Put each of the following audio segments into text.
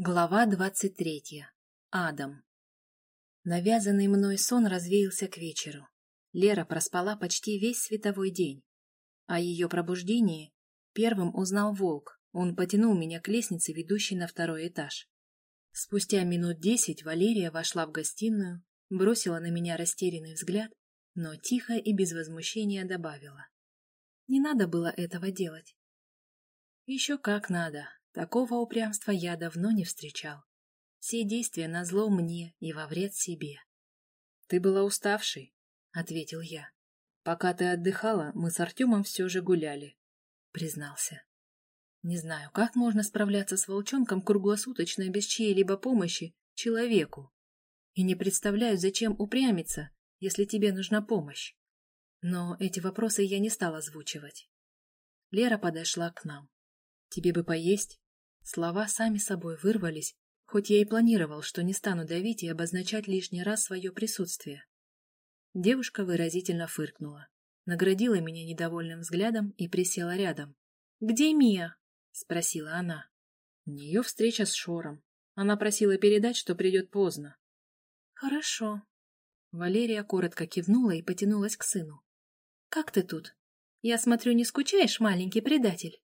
Глава двадцать третья. Адам. Навязанный мной сон развеялся к вечеру. Лера проспала почти весь световой день. О ее пробуждении первым узнал волк. Он потянул меня к лестнице, ведущей на второй этаж. Спустя минут десять Валерия вошла в гостиную, бросила на меня растерянный взгляд, но тихо и без возмущения добавила. Не надо было этого делать. Еще как надо, Такого упрямства я давно не встречал. Все действия назло мне и во вред себе. — Ты была уставшей, — ответил я. — Пока ты отдыхала, мы с Артемом все же гуляли, — признался. Не знаю, как можно справляться с волчонком круглосуточно без чьей-либо помощи человеку. И не представляю, зачем упрямиться, если тебе нужна помощь. Но эти вопросы я не стал озвучивать. Лера подошла к нам. «Тебе бы поесть?» Слова сами собой вырвались, хоть я и планировал, что не стану давить и обозначать лишний раз свое присутствие. Девушка выразительно фыркнула, наградила меня недовольным взглядом и присела рядом. «Где Мия?» — спросила она. У нее встреча с Шором. Она просила передать, что придет поздно. «Хорошо». Валерия коротко кивнула и потянулась к сыну. «Как ты тут? Я смотрю, не скучаешь, маленький предатель?»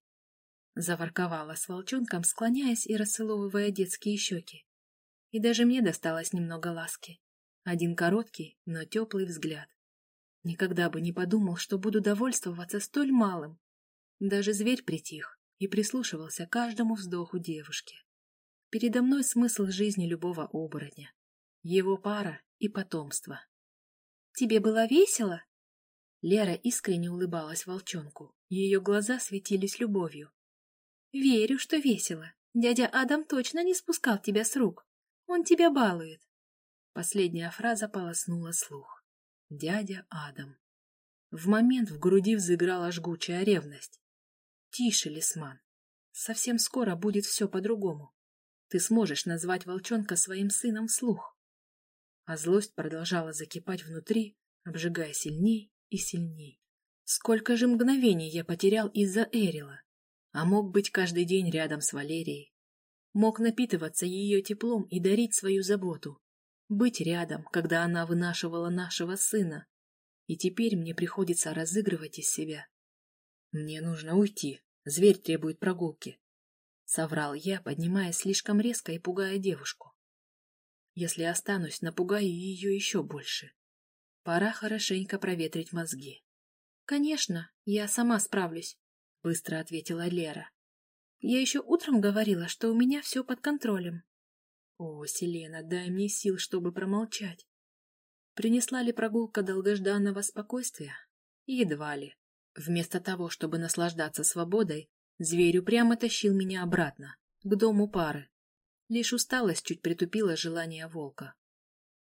Заворковала с волчонком, склоняясь и расцеловывая детские щеки. И даже мне досталось немного ласки. Один короткий, но теплый взгляд. Никогда бы не подумал, что буду довольствоваться столь малым. Даже зверь притих и прислушивался к каждому вздоху девушки. Передо мной смысл жизни любого оборотня. Его пара и потомство. «Тебе было весело?» Лера искренне улыбалась волчонку. Ее глаза светились любовью. Верю, что весело. Дядя Адам точно не спускал тебя с рук. Он тебя балует. Последняя фраза полоснула слух. Дядя Адам. В момент в груди взыграла жгучая ревность. Тише, Лисман. Совсем скоро будет все по-другому. Ты сможешь назвать волчонка своим сыном вслух. А злость продолжала закипать внутри, обжигая сильней и сильней. Сколько же мгновений я потерял из-за Эрила а мог быть каждый день рядом с Валерией. Мог напитываться ее теплом и дарить свою заботу. Быть рядом, когда она вынашивала нашего сына. И теперь мне приходится разыгрывать из себя. Мне нужно уйти. Зверь требует прогулки. Соврал я, поднимаясь слишком резко и пугая девушку. Если останусь, напугаю ее еще больше. Пора хорошенько проветрить мозги. Конечно, я сама справлюсь быстро ответила Лера. Я еще утром говорила, что у меня все под контролем. О, Селена, дай мне сил, чтобы промолчать. Принесла ли прогулка долгожданного спокойствия? Едва ли. Вместо того, чтобы наслаждаться свободой, зверь упрямо тащил меня обратно, к дому пары. Лишь усталость чуть притупила желание волка.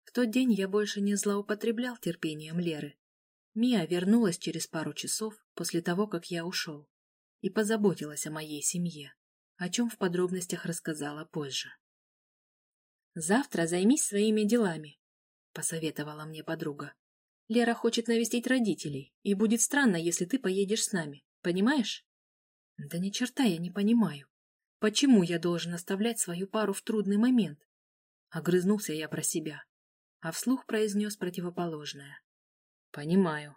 В тот день я больше не злоупотреблял терпением Леры. Мия вернулась через пару часов после того, как я ушел и позаботилась о моей семье, о чем в подробностях рассказала позже. «Завтра займись своими делами», — посоветовала мне подруга. «Лера хочет навестить родителей, и будет странно, если ты поедешь с нами, понимаешь?» «Да ни черта я не понимаю. Почему я должен оставлять свою пару в трудный момент?» Огрызнулся я про себя, а вслух произнес противоположное. «Понимаю».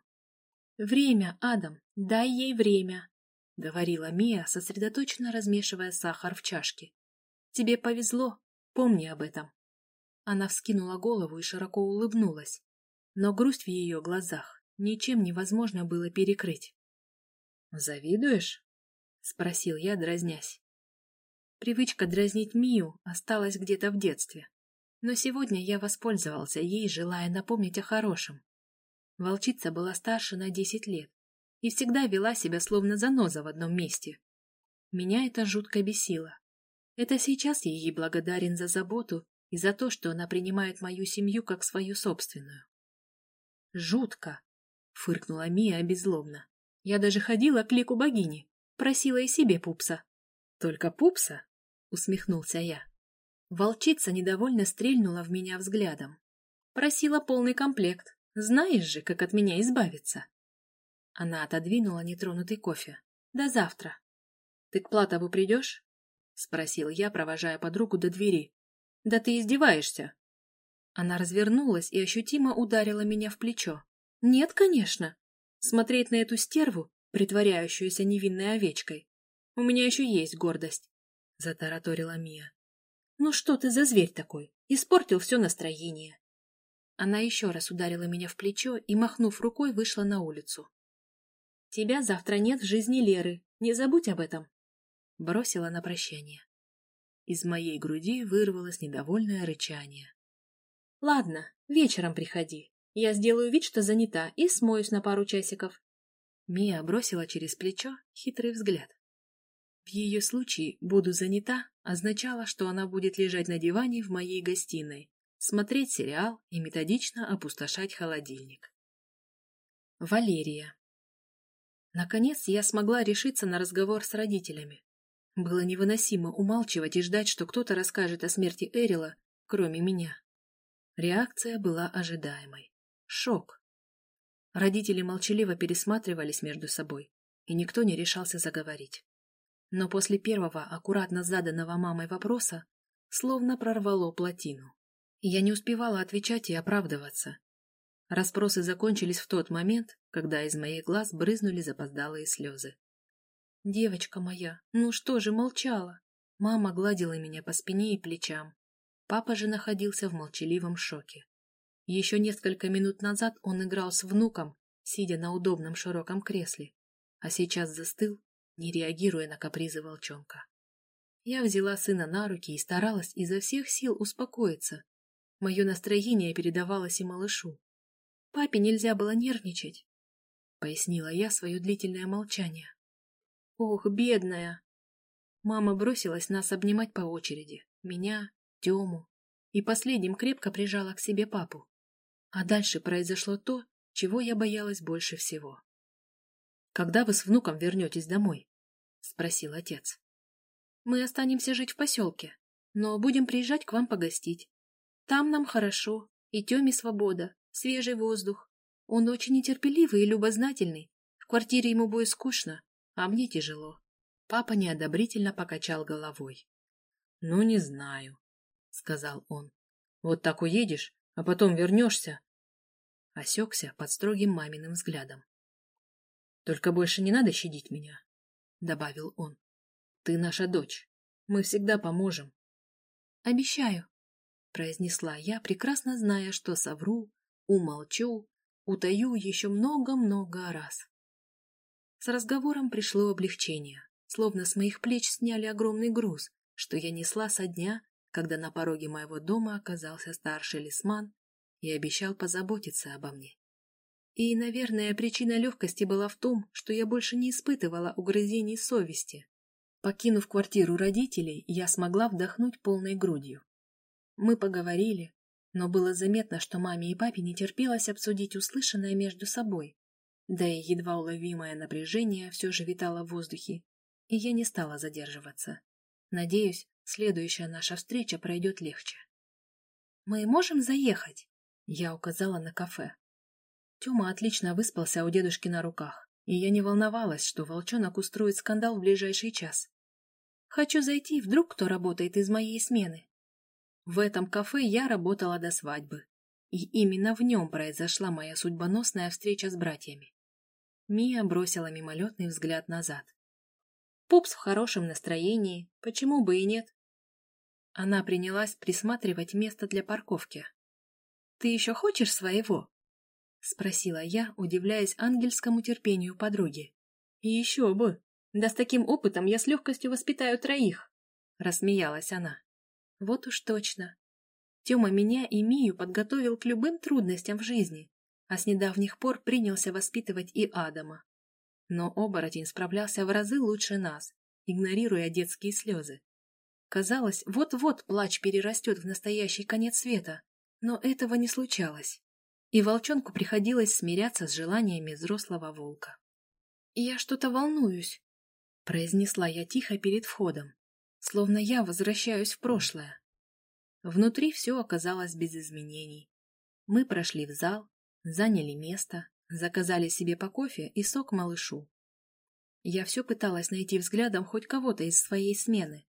«Время, Адам, дай ей время», — говорила Мия, сосредоточенно размешивая сахар в чашке. «Тебе повезло, помни об этом». Она вскинула голову и широко улыбнулась, но грусть в ее глазах ничем невозможно было перекрыть. «Завидуешь?» — спросил я, дразнясь. Привычка дразнить Мию осталась где-то в детстве, но сегодня я воспользовался ей, желая напомнить о хорошем. Волчица была старше на десять лет, и всегда вела себя словно заноза в одном месте. Меня это жутко бесило. Это сейчас я ей благодарен за заботу и за то, что она принимает мою семью как свою собственную. «Жутко!» — фыркнула Мия беззлобно. «Я даже ходила к лику богини, просила и себе пупса». «Только пупса?» — усмехнулся я. Волчица недовольно стрельнула в меня взглядом. Просила полный комплект. Знаешь же, как от меня избавиться. Она отодвинула нетронутый кофе. «До завтра». «Ты к Платову придешь?» спросил я, провожая подругу до двери. Да ты издеваешься? Она развернулась и ощутимо ударила меня в плечо. Нет, конечно. Смотреть на эту стерву, притворяющуюся невинной овечкой. У меня еще есть гордость, затараторила Мия. Ну что ты за зверь такой? Испортил все настроение. Она еще раз ударила меня в плечо и, махнув рукой, вышла на улицу. «Тебя завтра нет в жизни Леры. Не забудь об этом!» Бросила на прощание. Из моей груди вырвалось недовольное рычание. «Ладно, вечером приходи. Я сделаю вид, что занята, и смоюсь на пару часиков». Мия бросила через плечо хитрый взгляд. В ее случае «буду занята» означало, что она будет лежать на диване в моей гостиной, смотреть сериал и методично опустошать холодильник. Валерия Наконец я смогла решиться на разговор с родителями. Было невыносимо умалчивать и ждать, что кто-то расскажет о смерти Эрила, кроме меня. Реакция была ожидаемой. Шок. Родители молчаливо пересматривались между собой, и никто не решался заговорить. Но после первого аккуратно заданного мамой вопроса словно прорвало плотину. Я не успевала отвечать и оправдываться. Распросы закончились в тот момент, когда из моих глаз брызнули запоздалые слезы. «Девочка моя, ну что же молчала?» Мама гладила меня по спине и плечам. Папа же находился в молчаливом шоке. Еще несколько минут назад он играл с внуком, сидя на удобном широком кресле, а сейчас застыл, не реагируя на капризы волчонка. Я взяла сына на руки и старалась изо всех сил успокоиться. Мое настроение передавалось и малышу. Папе нельзя было нервничать, — пояснила я свое длительное молчание. Ох, бедная! Мама бросилась нас обнимать по очереди. Меня, Тему. И последним крепко прижала к себе папу. А дальше произошло то, чего я боялась больше всего. «Когда вы с внуком вернетесь домой?» — спросил отец. «Мы останемся жить в поселке, но будем приезжать к вам погостить. Там нам хорошо, и Теме свобода, свежий воздух. Он очень нетерпеливый и любознательный. В квартире ему будет скучно, а мне тяжело. Папа неодобрительно покачал головой. — Ну, не знаю, — сказал он. — Вот так уедешь, а потом вернешься. Осекся под строгим маминым взглядом. — Только больше не надо щадить меня, — добавил он. — Ты наша дочь. Мы всегда поможем. — Обещаю, — произнесла я, прекрасно зная, что совру, умолчу, утаю еще много-много раз. С разговором пришло облегчение, словно с моих плеч сняли огромный груз, что я несла со дня, когда на пороге моего дома оказался старший лисман и обещал позаботиться обо мне. И, наверное, причина легкости была в том, что я больше не испытывала угрызений совести. Покинув квартиру родителей, я смогла вдохнуть полной грудью. Мы поговорили, но было заметно, что маме и папе не терпелось обсудить услышанное между собой. Да и едва уловимое напряжение все же витало в воздухе, и я не стала задерживаться. Надеюсь, следующая наша встреча пройдет легче. «Мы можем заехать?» Я указала на кафе. Тёма отлично выспался у дедушки на руках, и я не волновалась, что волчонок устроит скандал в ближайший час. «Хочу зайти, вдруг кто работает из моей смены». В этом кафе я работала до свадьбы, и именно в нем произошла моя судьбоносная встреча с братьями. Мия бросила мимолетный взгляд назад. Пупс в хорошем настроении, почему бы и нет? Она принялась присматривать место для парковки. «Ты еще хочешь своего?» — спросила я, удивляясь ангельскому терпению подруги. «Еще бы! Да с таким опытом я с легкостью воспитаю троих!» — рассмеялась она. «Вот уж точно. Тёма меня и Мию подготовил к любым трудностям в жизни, а с недавних пор принялся воспитывать и Адама. Но оборотень справлялся в разы лучше нас, игнорируя детские слезы. Казалось, вот-вот плач перерастет в настоящий конец света, но этого не случалось, и волчонку приходилось смиряться с желаниями взрослого волка. «Я что-то волнуюсь», — произнесла я тихо перед входом, словно я возвращаюсь в прошлое. Внутри все оказалось без изменений. Мы прошли в зал, Заняли место, заказали себе по кофе и сок малышу. Я все пыталась найти взглядом хоть кого-то из своей смены,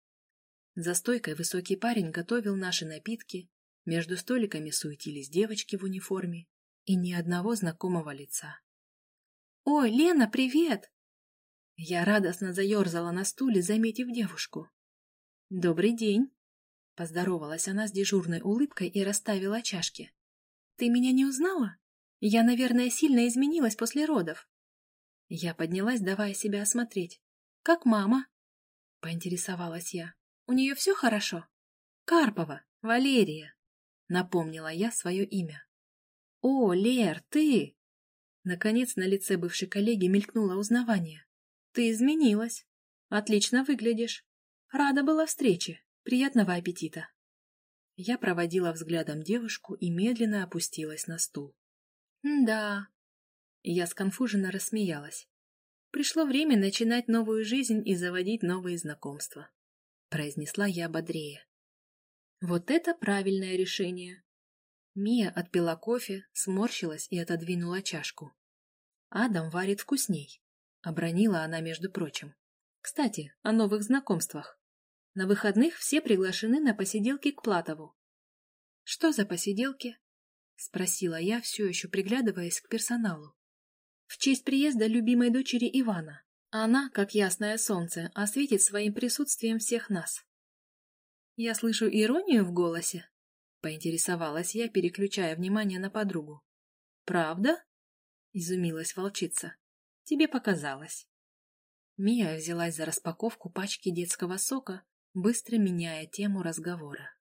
За стойкой высокий парень готовил наши напитки, между столиками суетились девочки в униформе и ни одного знакомого лица. «Ой, Лена, привет!» Я радостно заерзала на стуле, заметив девушку. «Добрый день!» Поздоровалась она с дежурной улыбкой и расставила чашки. «Ты меня не узнала? Я, наверное, сильно изменилась после родов». Я поднялась, давая себя осмотреть. «Как мама?» — поинтересовалась я. «У нее все хорошо?» «Карпова, Валерия», — напомнила я свое имя. «О, Лер, ты!» Наконец на лице бывшей коллеги мелькнуло узнавание. «Ты изменилась. Отлично выглядишь. Рада была встрече. Приятного аппетита!» Я проводила взглядом девушку и медленно опустилась на стул. «Да...» Я сконфуженно рассмеялась. «Пришло время начинать новую жизнь и заводить новые знакомства», — произнесла я бодрее. «Вот это правильное решение!» Мия отпила кофе, сморщилась и отодвинула чашку. «Адам варит вкусней», — обронила она, между прочим. «Кстати, о новых знакомствах. На выходных все приглашены на посиделки к Платову». «Что за посиделки?» — спросила я, все еще приглядываясь к персоналу. «В честь приезда любимой дочери Ивана. Она, как ясное солнце, осветит своим присутствием всех нас». Я слышу иронию в голосе, — поинтересовалась я, переключая внимание на подругу. «Правда?» — изумилась волчица. «Тебе показалось». Мия взялась за распаковку пачки детского сока, быстро меняя тему разговора.